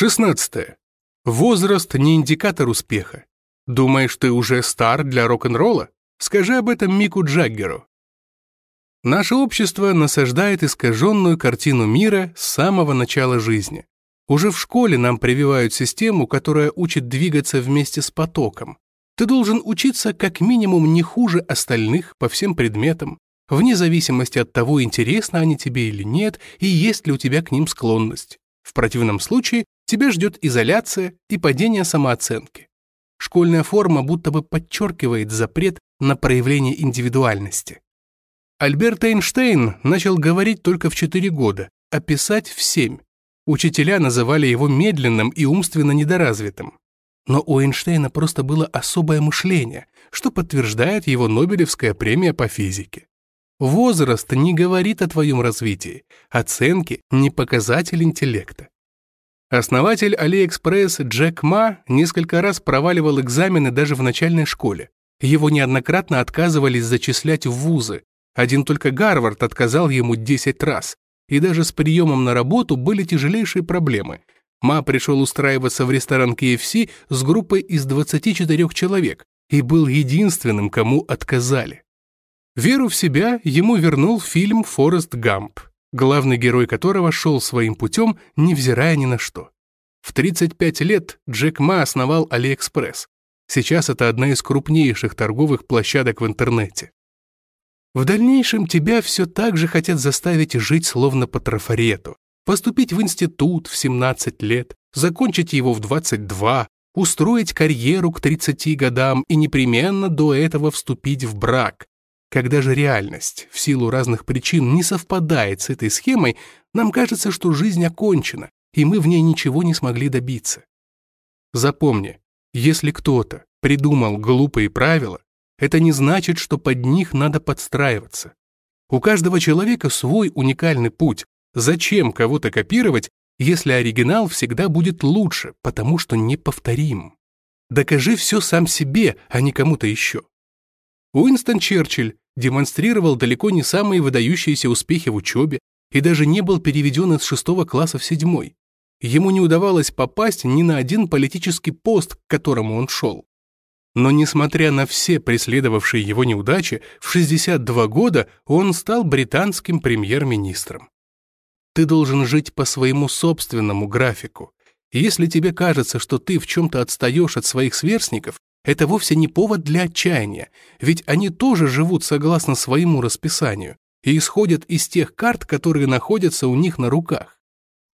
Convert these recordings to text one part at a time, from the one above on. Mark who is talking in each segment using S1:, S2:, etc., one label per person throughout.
S1: 16. Возраст не индикатор успеха. Думаешь, ты уже стар для рок-н-ролла? Скажи об этом Мику Джаггеру. Наше общество насаждает искаженную картину мира с самого начала жизни. Уже в школе нам прививают систему, которая учит двигаться вместе с потоком. Ты должен учиться как минимум не хуже остальных по всем предметам, вне зависимости от того, интересно они тебе или нет, и есть ли у тебя к ним склонность. В противном случае тебя ждет изоляция и падение самооценки. Школьная форма будто бы подчеркивает запрет на проявление индивидуальности. Альберт Эйнштейн начал говорить только в 4 года, а писать в 7. Учителя называли его медленным и умственно недоразвитым. Но у Эйнштейна просто было особое мышление, что подтверждает его Нобелевская премия по физике. Возраст не говорит о твоем развитии, оценки не показатель интеллекта. Основатель Алиэкспресс Джек Ма несколько раз проваливал экзамены даже в начальной школе. Его неоднократно отказывались зачислять в вузы. Один только Гарвард отказал ему 10 раз. И даже с приемом на работу были тяжелейшие проблемы. Ма пришел устраиваться в ресторан KFC с группой из 24 человек и был единственным, кому отказали. Веру в себя ему вернул фильм «Форрест Гамп», главный герой которого шел своим путем, невзирая ни на что. В 35 лет Джек Ма основал Алиэкспресс. Сейчас это одна из крупнейших торговых площадок в интернете. В дальнейшем тебя все так же хотят заставить жить словно по трафарету, поступить в институт в 17 лет, закончить его в 22, устроить карьеру к 30 годам и непременно до этого вступить в брак, когда же реальность в силу разных причин не совпадает с этой схемой, нам кажется, что жизнь окончена, и мы в ней ничего не смогли добиться. Запомни, если кто-то придумал глупые правила, это не значит, что под них надо подстраиваться. У каждого человека свой уникальный путь. Зачем кого-то копировать, если оригинал всегда будет лучше, потому что неповторим? Докажи все сам себе, а не кому-то еще. Уинстон Черчилль демонстрировал далеко не самые выдающиеся успехи в учебе и даже не был переведен из шестого класса в седьмой. Ему не удавалось попасть ни на один политический пост, к которому он шел. Но несмотря на все преследовавшие его неудачи, в 62 года он стал британским премьер-министром. Ты должен жить по своему собственному графику. если тебе кажется, что ты в чем-то отстаешь от своих сверстников, это вовсе не повод для отчаяния, ведь они тоже живут согласно своему расписанию и исходят из тех карт, которые находятся у них на руках.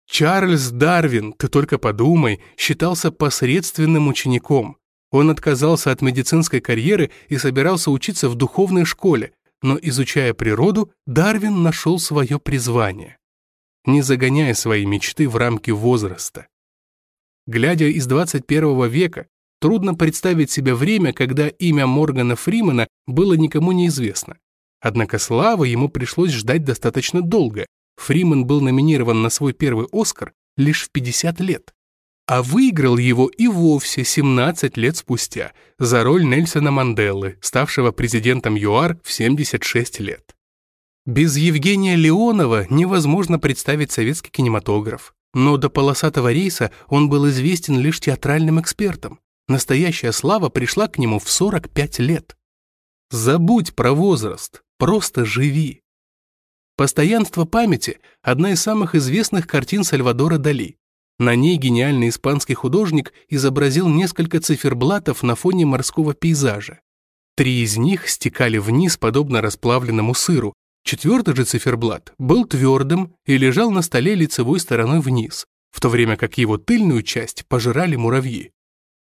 S1: Чарльз Дарвин, ты только подумай, считался посредственным учеником. Он отказался от медицинской карьеры и собирался учиться в духовной школе, но, изучая природу, Дарвин нашел свое призвание. Не загоняя свои мечты в рамки возраста. Глядя из 21 века, Трудно представить себе время, когда имя Моргана Фримена было никому неизвестно. Однако славы ему пришлось ждать достаточно долго. Фримен был номинирован на свой первый «Оскар» лишь в 50 лет. А выиграл его и вовсе 17 лет спустя за роль Нельсона Манделы, ставшего президентом ЮАР в 76 лет. Без Евгения Леонова невозможно представить советский кинематограф. Но до полосатого рейса он был известен лишь театральным экспертам. Настоящая слава пришла к нему в 45 лет. Забудь про возраст, просто живи. «Постоянство памяти» — одна из самых известных картин Сальвадора Дали. На ней гениальный испанский художник изобразил несколько циферблатов на фоне морского пейзажа. Три из них стекали вниз, подобно расплавленному сыру. Четвертый же циферблат был твердым и лежал на столе лицевой стороной вниз, в то время как его тыльную часть пожирали муравьи.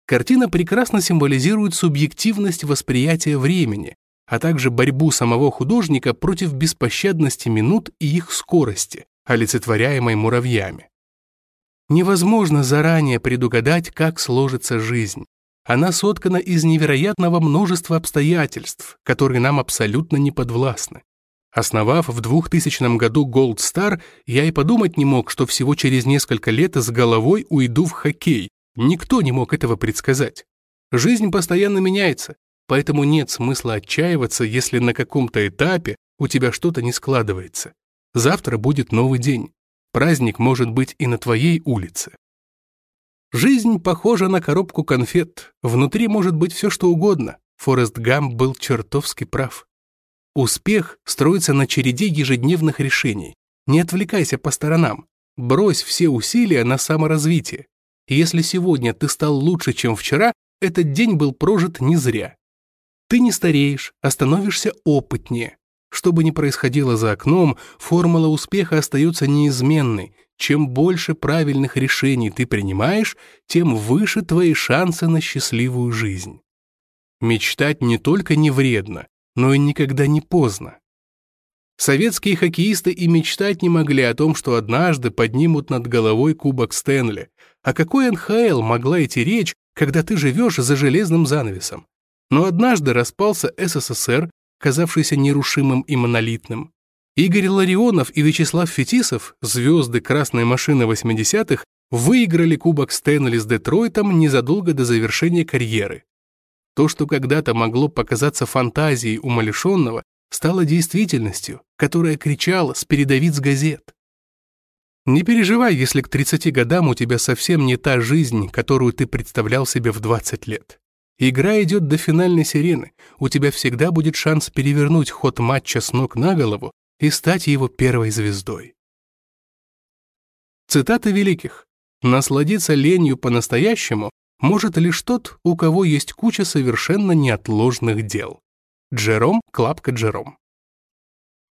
S1: Картина прекрасно символизирует субъективность восприятия времени, а также борьбу самого художника против беспощадности минут и их скорости, олицетворяемой муравьями. Невозможно заранее предугадать, как сложится жизнь. Она соткана из невероятного множества обстоятельств, которые нам абсолютно не подвластны. Основав в 2000 году Gold Star, я и подумать не мог, что всего через несколько лет с головой уйду в хоккей, Никто не мог этого предсказать. Жизнь постоянно меняется, поэтому нет смысла отчаиваться, если на каком-то этапе у тебя что-то не складывается. Завтра будет новый день. Праздник может быть и на твоей улице. Жизнь похожа на коробку конфет. Внутри может быть все, что угодно. Форест Гамп был чертовски прав. Успех строится на череде ежедневных решений. Не отвлекайся по сторонам. Брось все усилия на саморазвитие. Если сегодня ты стал лучше, чем вчера, этот день был прожит не зря. Ты не стареешь, а становишься опытнее. Что бы ни происходило за окном, формула успеха остается неизменной. Чем больше правильных решений ты принимаешь, тем выше твои шансы на счастливую жизнь. Мечтать не только не вредно, но и никогда не поздно. Советские хоккеисты и мечтать не могли о том, что однажды поднимут над головой кубок Стэнли. О какой НХЛ могла идти речь, когда ты живешь за железным занавесом? Но однажды распался СССР, казавшийся нерушимым и монолитным. Игорь Ларионов и Вячеслав Фетисов, звезды красной машины 80-х, выиграли Кубок Стэнли с Детройтом незадолго до завершения карьеры. То, что когда-то могло показаться фантазией умалишенного, стало действительностью, которая кричала с передовиц газет. Не переживай, если к 30 годам у тебя совсем не та жизнь, которую ты представлял себе в 20 лет. Игра идет до финальной сирены, у тебя всегда будет шанс перевернуть ход матча с ног на голову и стать его первой звездой. Цитаты великих. «Насладиться ленью по-настоящему может лишь тот, у кого есть куча совершенно неотложных дел. Джером Клапка Джером.